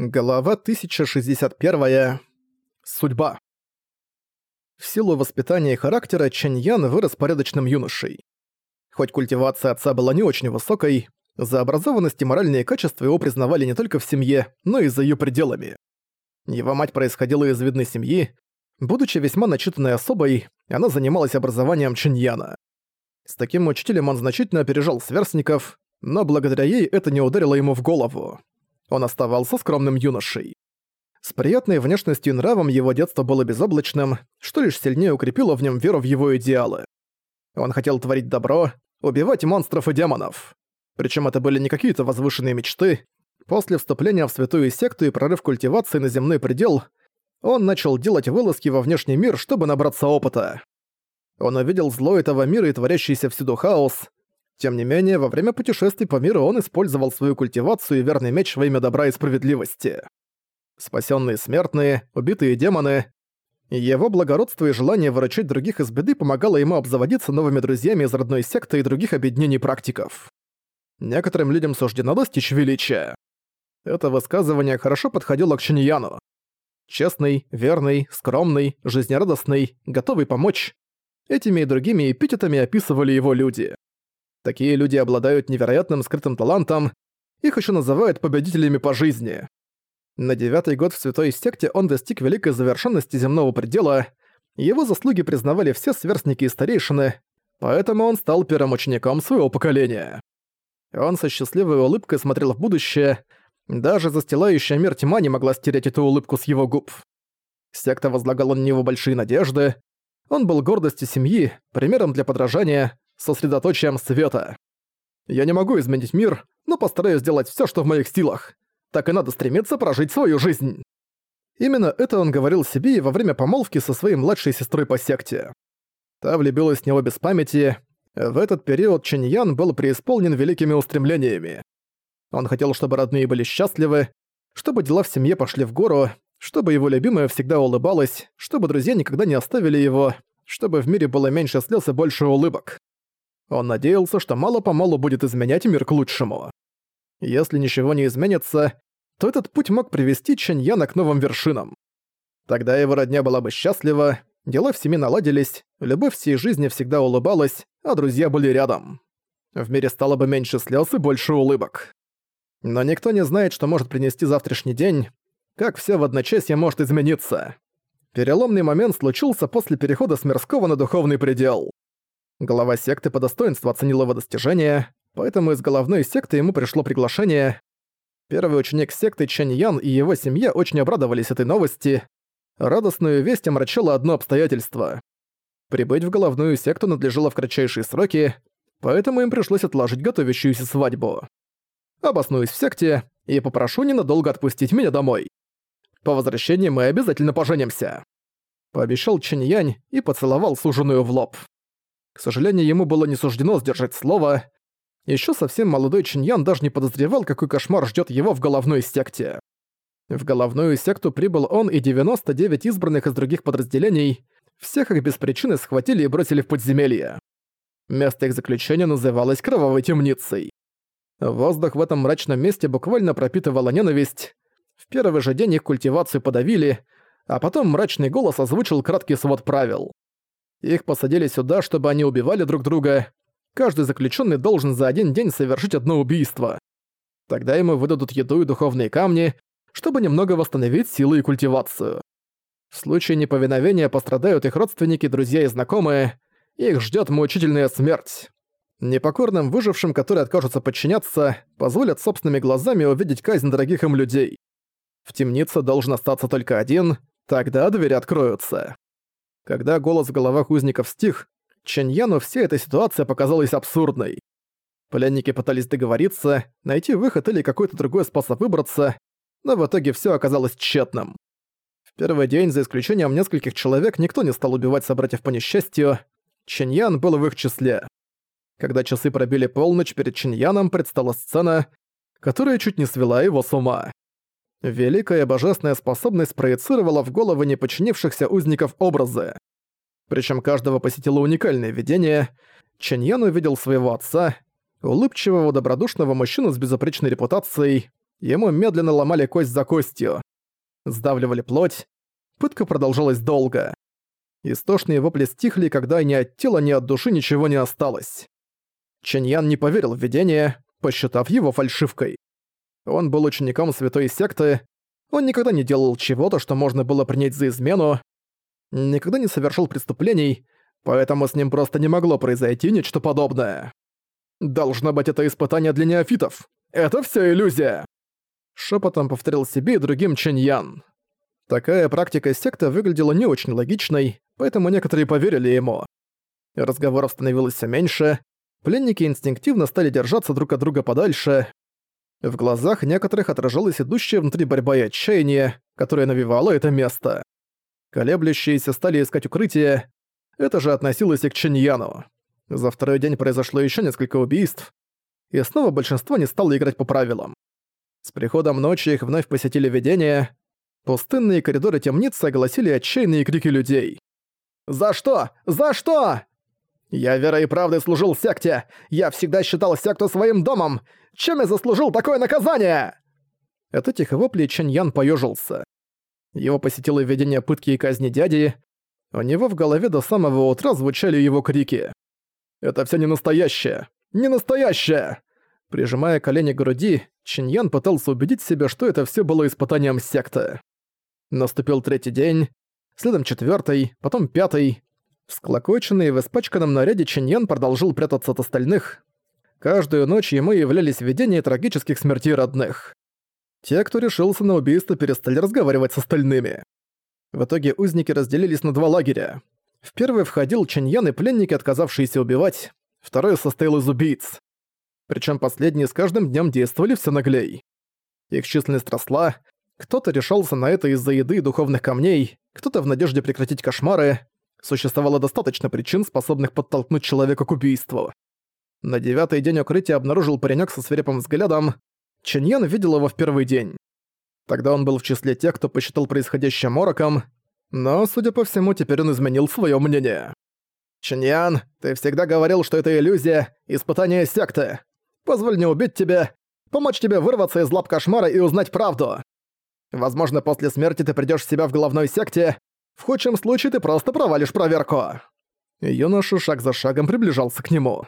Глава 1061. Судьба. В силу воспитания и характера Чэнь Ян вырос порядочным юношей. Хоть культивация отца была не очень высокой, за образованность и моральные качества его признавали не только в семье, но и за ее пределами. Его мать происходила из видной семьи. Будучи весьма начитанной особой, она занималась образованием Яна. С таким учителем он значительно опережал сверстников, но благодаря ей это не ударило ему в голову. Он оставался скромным юношей. С приятной внешностью и нравом его детство было безоблачным, что лишь сильнее укрепило в нем веру в его идеалы. Он хотел творить добро, убивать монстров и демонов. Причем это были не какие-то возвышенные мечты. После вступления в святую секту и прорыв культивации на земной предел, он начал делать вылазки во внешний мир, чтобы набраться опыта. Он увидел зло этого мира и творящийся всюду хаос, тем не менее, во время путешествий по миру он использовал свою культивацию и верный меч во имя добра и справедливости. Спасенные смертные, убитые демоны. Его благородство и желание выручать других из беды помогало ему обзаводиться новыми друзьями из родной секты и других объединений практиков. Некоторым людям суждено достичь величия. Это высказывание хорошо подходило к Чиньяну. Честный, верный, скромный, жизнерадостный, готовый помочь. Этими и другими эпитетами описывали его люди. Такие люди обладают невероятным скрытым талантом, их еще называют победителями по жизни. На девятый год в Святой Секте он достиг великой завершенности земного предела, его заслуги признавали все сверстники и старейшины, поэтому он стал первым учеником своего поколения. Он со счастливой улыбкой смотрел в будущее, даже застилающая мир тьма не могла стереть эту улыбку с его губ. Секта возлагала на него большие надежды, он был гордостью семьи, примером для подражания, сосредоточием света. Я не могу изменить мир, но постараюсь сделать всё, что в моих силах. Так и надо стремиться прожить свою жизнь. Именно это он говорил себе и во время помолвки со своей младшей сестрой по секте. Та влюбилась в него без памяти. В этот период Чиньян был преисполнен великими устремлениями. Он хотел, чтобы родные были счастливы, чтобы дела в семье пошли в гору, чтобы его любимая всегда улыбалась, чтобы друзья никогда не оставили его, чтобы в мире было меньше слез и больше улыбок. Он надеялся, что мало-помалу будет изменять мир к лучшему. Если ничего не изменится, то этот путь мог привести Чэньяна к новым вершинам. Тогда его родня была бы счастлива, дела в семье наладились, любовь всей жизни всегда улыбалась, а друзья были рядом. В мире стало бы меньше слез и больше улыбок. Но никто не знает, что может принести завтрашний день, как все в одночасье может измениться. Переломный момент случился после перехода с мирского на духовный предел. Глава секты по достоинству оценил его достижения, поэтому из головной секты ему пришло приглашение. Первый ученик секты Чэнь Ян и его семья очень обрадовались этой новости. Радостную весть омрачило одно обстоятельство. Прибыть в головную секту надлежало в кратчайшие сроки, поэтому им пришлось отложить готовящуюся свадьбу. Обоснуюсь в секте и попрошу ненадолго отпустить меня домой. По возвращении мы обязательно поженимся. Пообещал Чэнь Янь и поцеловал суженую в лоб. К сожалению, ему было не суждено сдержать слово. Еще совсем молодой Чиньян даже не подозревал, какой кошмар ждет его в головной секте. В головную секту прибыл он и 99 избранных из других подразделений. Всех их без причины схватили и бросили в подземелье. Место их заключения называлось Кровавой темницей. Воздух в этом мрачном месте буквально пропитывала ненависть. В первый же день их культивацию подавили, а потом мрачный голос озвучил краткий свод правил. Их посадили сюда, чтобы они убивали друг друга. Каждый заключенный должен за один день совершить одно убийство. Тогда ему выдадут еду и духовные камни, чтобы немного восстановить силы и культивацию. В случае неповиновения пострадают их родственники, друзья и знакомые. Их ждет мучительная смерть. Непокорным выжившим, которые откажутся подчиняться, позволят собственными глазами увидеть казнь дорогих им людей. В темнице должен остаться только один, тогда двери откроются. Когда голос в головах узников стих, Чэньяну вся эта ситуация показалась абсурдной. Пленники пытались договориться, найти выход или какой-то другой способ выбраться, но в итоге все оказалось тщетным. В первый день, за исключением нескольких человек, никто не стал убивать собратьев по несчастью. Чиньян был в их числе. Когда часы пробили полночь, перед Чиньяном предстала сцена, которая чуть не свела его с ума. Великая божественная способность проецировала в головы неподчинившихся узников образы. Причем каждого посетило уникальное видение. Чэньян увидел своего отца, улыбчивого, добродушного мужчину с безупречной репутацией. Ему медленно ломали кость за костью. Сдавливали плоть. Пытка продолжалась долго. Истошные вопли стихли, когда ни от тела, ни от души ничего не осталось. Чэньян не поверил в видение, посчитав его фальшивкой. Он был учеником святой секты, он никогда не делал чего-то, что можно было принять за измену, никогда не совершил преступлений, поэтому с ним просто не могло произойти нечто подобное. Должно быть, это испытание для неофитов. Это все иллюзия. Шепотом повторил себе и другим Чэньян. Такая практика секты выглядела не очень логичной, поэтому некоторые поверили ему. Разговоров становилось все меньше, пленники инстинктивно стали держаться друг от друга подальше. В глазах некоторых отражалась идущая внутри борьба и отчаяние, которое навевало это место. Колеблющиеся стали искать укрытие, это же относилось и к Чиньяну. За второй день произошло еще несколько убийств, и снова большинство не стало играть по правилам. С приходом ночи их вновь посетили видения, пустынные коридоры темницы огласили отчаянные крики людей. «За что? За что?» «Я верой и правдой служил секте! Я всегда считал секту своим домом! Чем я заслужил такое наказание?» Это тихо вопли Чэнь поёжился. Его посетило видение пытки и казни дяди. У него в голове до самого утра звучали его крики. «Это всё не настоящее! Не настоящее!» Прижимая колени к груди, Чиньян пытался убедить себя, что это все было испытанием секты. Наступил третий день, следом четвертый, потом пятый. Всклокоченный в испачканном наряде Чиньян продолжил прятаться от остальных. Каждую ночь ему являлись видения трагических смертей родных. Те, кто решился на убийство, перестали разговаривать с остальными. В итоге узники разделились на два лагеря. В первый входил Чиньян и пленники, отказавшиеся убивать, второй состоял из убийц. Причем последние с каждым днем действовали все наглей. Их численность росла, кто-то решался на это из-за еды и духовных камней, кто-то в надежде прекратить кошмары. Существовало достаточно причин, способных подтолкнуть человека к убийству. На девятый день укрытия обнаружил паренек со свирепым взглядом. Чиньян видел его в первый день. Тогда он был в числе тех, кто посчитал происходящее мороком, но, судя по всему, теперь он изменил свое мнение. «Чиньян, ты всегда говорил, что это иллюзия, испытание секты. Позволь не убить тебя, помочь тебе вырваться из лап кошмара и узнать правду. Возможно, после смерти ты придёшь в себя в головной секте, в худшем случае ты просто провалишь проверку». Юноша шаг за шагом приближался к нему.